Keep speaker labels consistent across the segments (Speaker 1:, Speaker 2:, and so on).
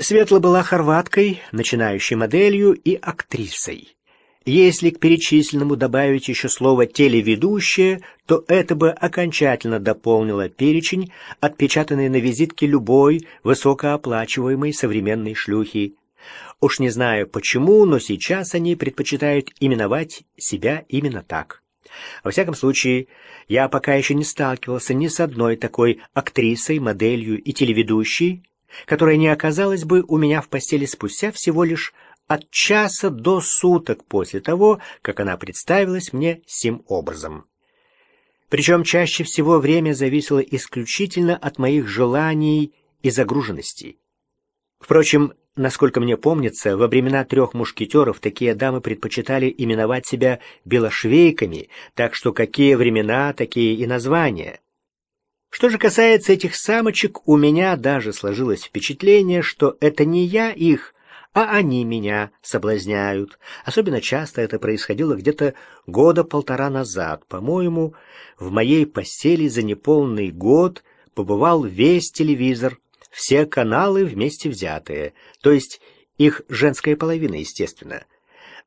Speaker 1: Светла была хорваткой, начинающей моделью и актрисой. Если к перечисленному добавить еще слово «телеведущая», то это бы окончательно дополнило перечень, отпечатанный на визитке любой высокооплачиваемой современной шлюхи. Уж не знаю почему, но сейчас они предпочитают именовать себя именно так. Во всяком случае, я пока еще не сталкивался ни с одной такой актрисой, моделью и телеведущей, которая не оказалась бы у меня в постели спустя всего лишь от часа до суток после того, как она представилась мне сим образом. Причем чаще всего время зависело исключительно от моих желаний и загруженности. Впрочем, насколько мне помнится, во времена трех мушкетеров такие дамы предпочитали именовать себя белошвейками, так что какие времена, такие и названия. Что же касается этих самочек, у меня даже сложилось впечатление, что это не я их, а они меня соблазняют. Особенно часто это происходило где-то года полтора назад. По-моему, в моей постели за неполный год побывал весь телевизор, все каналы вместе взятые, то есть их женская половина, естественно.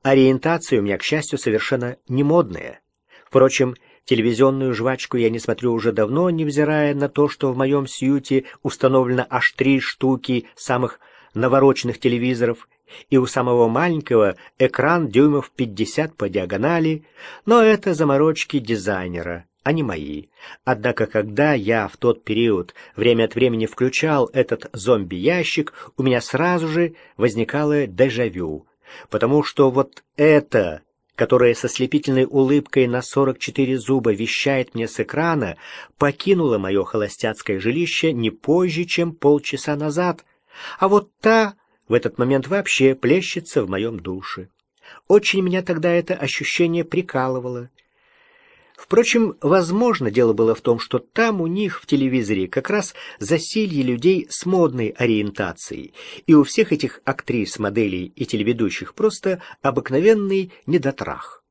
Speaker 1: Ориентация у меня, к счастью, совершенно не модная. Впрочем, телевизионную жвачку я не смотрю уже давно, невзирая на то, что в моем сьюте установлено аж три штуки самых навороченных телевизоров, и у самого маленького экран дюймов 50 по диагонали, но это заморочки дизайнера, а не мои. Однако, когда я в тот период время от времени включал этот зомби-ящик, у меня сразу же возникало дежавю, потому что вот это которое со слепительной улыбкой на 44 зуба вещает мне с экрана, покинуло мое холостяцкое жилище не позже, чем полчаса назад, а вот та в этот момент вообще плещется в моем душе. Очень меня тогда это ощущение прикалывало. Впрочем, возможно, дело было в том, что там у них в телевизоре как раз засилье людей с модной ориентацией, и у всех этих актрис, моделей и телеведущих просто обыкновенный недотрах.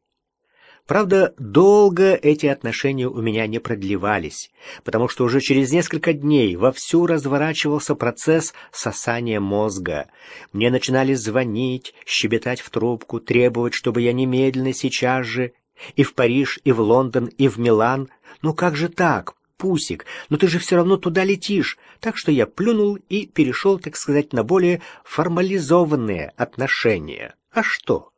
Speaker 1: Правда, долго эти отношения у меня не продлевались, потому что уже через несколько дней вовсю разворачивался процесс сосания мозга. Мне начинали звонить, щебетать в трубку, требовать, чтобы я немедленно сейчас же и в Париж, и в Лондон, и в Милан. Ну как же так, Пусик, но ты же все равно туда летишь. Так что я плюнул и перешел, так сказать, на более формализованные отношения. А что?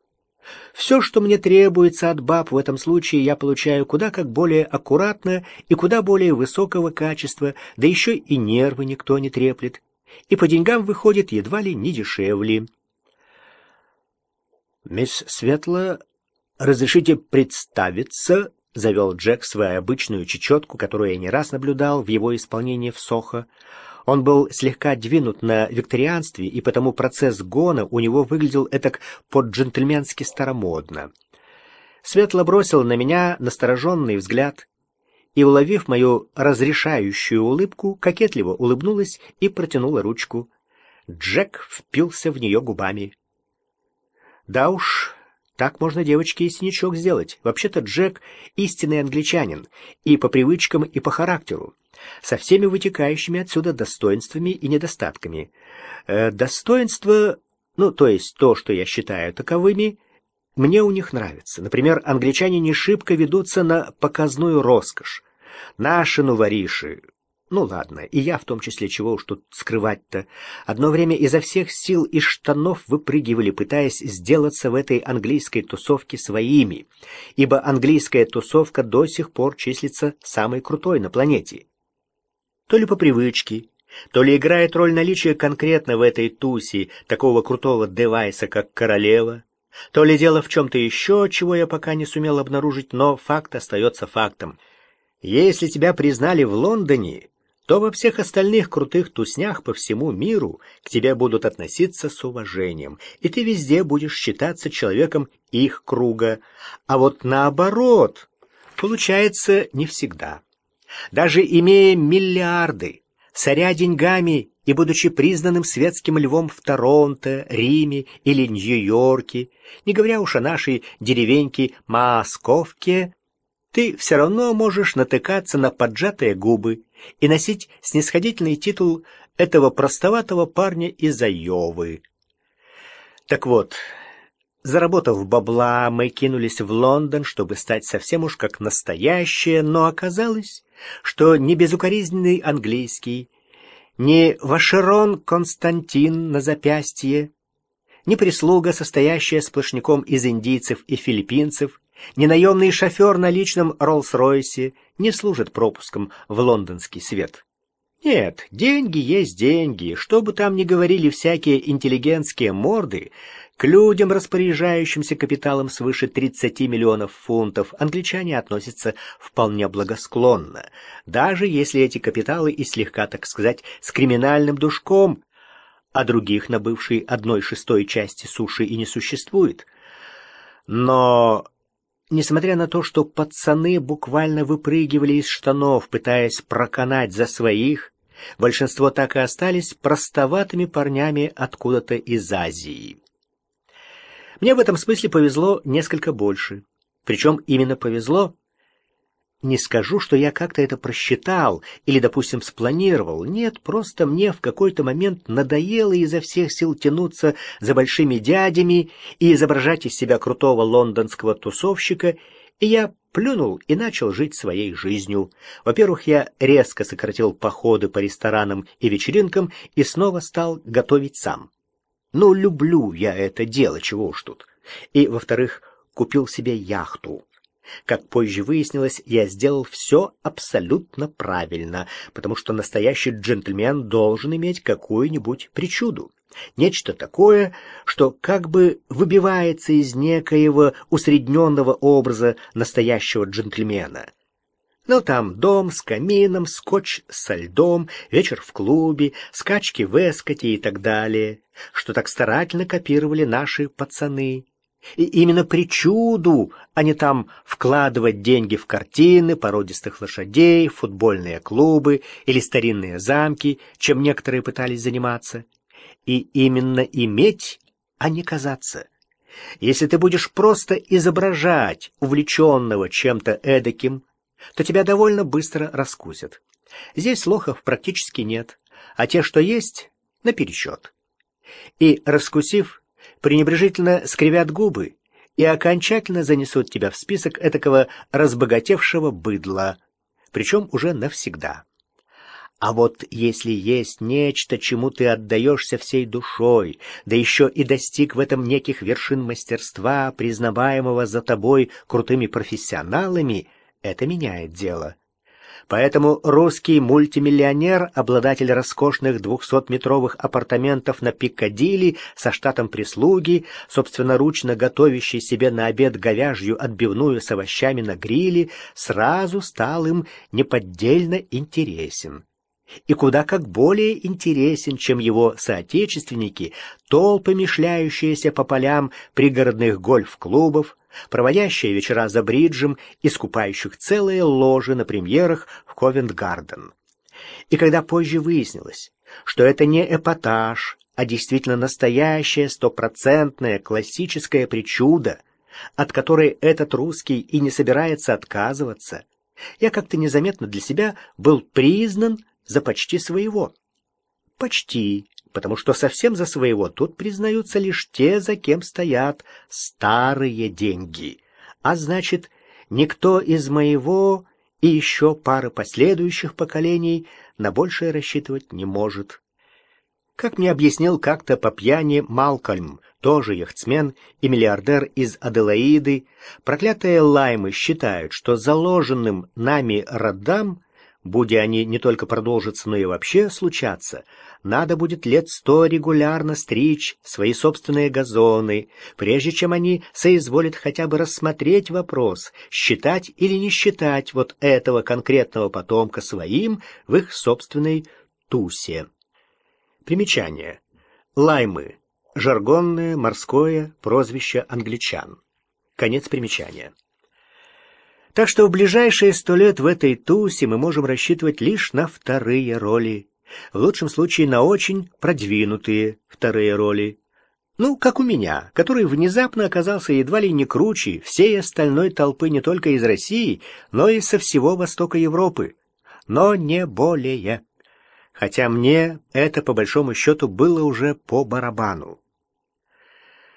Speaker 1: Все, что мне требуется от баб в этом случае, я получаю куда как более аккуратно и куда более высокого качества, да еще и нервы никто не треплет. И по деньгам выходит едва ли не дешевле. «Мисс Светла, разрешите представиться?» — завел Джек свою обычную чечетку, которую я не раз наблюдал в его исполнении в Сохо. Он был слегка двинут на викторианстве, и потому процесс гона у него выглядел этак по-джентльменски старомодно. Светло бросил на меня настороженный взгляд и, уловив мою разрешающую улыбку, кокетливо улыбнулась и протянула ручку. Джек впился в нее губами. «Да уж, так можно девочке и синячок сделать. Вообще-то Джек — истинный англичанин, и по привычкам, и по характеру со всеми вытекающими отсюда достоинствами и недостатками. Э, достоинства, ну, то есть то, что я считаю таковыми, мне у них нравится. Например, англичане не шибко ведутся на показную роскошь. Наши новориши, ну ладно, и я в том числе, чего уж тут скрывать-то. Одно время изо всех сил из штанов выпрыгивали, пытаясь сделаться в этой английской тусовке своими, ибо английская тусовка до сих пор числится самой крутой на планете то ли по привычке, то ли играет роль наличия конкретно в этой тусе такого крутого девайса, как королева, то ли дело в чем-то еще, чего я пока не сумел обнаружить, но факт остается фактом. Если тебя признали в Лондоне, то во всех остальных крутых туснях по всему миру к тебе будут относиться с уважением, и ты везде будешь считаться человеком их круга. А вот наоборот, получается не всегда. Даже имея миллиарды, соря деньгами и будучи признанным светским львом в Торонто, Риме или Нью-Йорке, не говоря уж о нашей деревеньке Московке, ты все равно можешь натыкаться на поджатые губы и носить снисходительный титул этого простоватого парня из Айовы. Так вот, заработав бабла, мы кинулись в Лондон, чтобы стать совсем уж как настоящие, но оказалось, что не безукоризненный английский, не Вашерон Константин на запястье, ни прислуга, состоящая сплошняком из индийцев и филиппинцев, ни наемный шофер на личном Роллс-Ройсе не служат пропуском в лондонский свет. Нет, деньги есть деньги, что бы там ни говорили всякие интеллигентские морды, к людям, распоряжающимся капиталом свыше 30 миллионов фунтов, англичане относятся вполне благосклонно, даже если эти капиталы и слегка, так сказать, с криминальным душком, а других на бывшей одной шестой части суши и не существует. Но, несмотря на то, что пацаны буквально выпрыгивали из штанов, пытаясь проканать за своих, большинство так и остались простоватыми парнями откуда-то из Азии. Мне в этом смысле повезло несколько больше. Причем именно повезло. Не скажу, что я как-то это просчитал или, допустим, спланировал. Нет, просто мне в какой-то момент надоело изо всех сил тянуться за большими дядями и изображать из себя крутого лондонского тусовщика, и я плюнул и начал жить своей жизнью. Во-первых, я резко сократил походы по ресторанам и вечеринкам и снова стал готовить сам. Ну, люблю я это дело, чего уж тут. И, во-вторых, купил себе яхту. Как позже выяснилось, я сделал все абсолютно правильно, потому что настоящий джентльмен должен иметь какую-нибудь причуду. Нечто такое, что как бы выбивается из некоего усредненного образа настоящего джентльмена — ну, там дом с камином, скотч со льдом, вечер в клубе, скачки в эскоте и так далее, что так старательно копировали наши пацаны. И именно причуду, а не там вкладывать деньги в картины, породистых лошадей, футбольные клубы или старинные замки, чем некоторые пытались заниматься. И именно иметь, а не казаться. Если ты будешь просто изображать увлеченного чем-то эдаким, то тебя довольно быстро раскусят. Здесь лохов практически нет, а те, что есть, наперечет. И, раскусив, пренебрежительно скривят губы и окончательно занесут тебя в список этакого разбогатевшего быдла, причем уже навсегда. А вот если есть нечто, чему ты отдаешься всей душой, да еще и достиг в этом неких вершин мастерства, признаваемого за тобой крутыми профессионалами — это меняет дело. Поэтому русский мультимиллионер, обладатель роскошных двухсотметровых апартаментов на Пиккадилли со штатом прислуги, собственноручно готовящий себе на обед говяжью отбивную с овощами на гриле, сразу стал им неподдельно интересен и куда как более интересен, чем его соотечественники, толпами шляющиеся по полям пригородных гольф-клубов, проводящие вечера за бриджем и скупающих целые ложи на премьерах в Ковент-Гарден. И когда позже выяснилось, что это не эпатаж, а действительно настоящая стопроцентная классическая причуда, от которой этот русский и не собирается отказываться, я как-то незаметно для себя был признан за почти своего. Почти, потому что совсем за своего тут признаются лишь те, за кем стоят старые деньги. А значит, никто из моего и еще пары последующих поколений на большее рассчитывать не может. Как мне объяснил как-то по пьяни Малкольм, тоже яхтсмен и миллиардер из Аделаиды, проклятые лаймы считают, что заложенным нами родам Будь они не только продолжатся, но и вообще случаться, надо будет лет сто регулярно стричь свои собственные газоны, прежде чем они соизволят хотя бы рассмотреть вопрос, считать или не считать вот этого конкретного потомка своим в их собственной тусе. Примечание. Лаймы. Жаргонное морское прозвище англичан. Конец примечания. Так что в ближайшие сто лет в этой тусе мы можем рассчитывать лишь на вторые роли. В лучшем случае на очень продвинутые вторые роли. Ну, как у меня, который внезапно оказался едва ли не круче всей остальной толпы не только из России, но и со всего Востока Европы. Но не более. хотя мне это по большому счету было уже по барабану.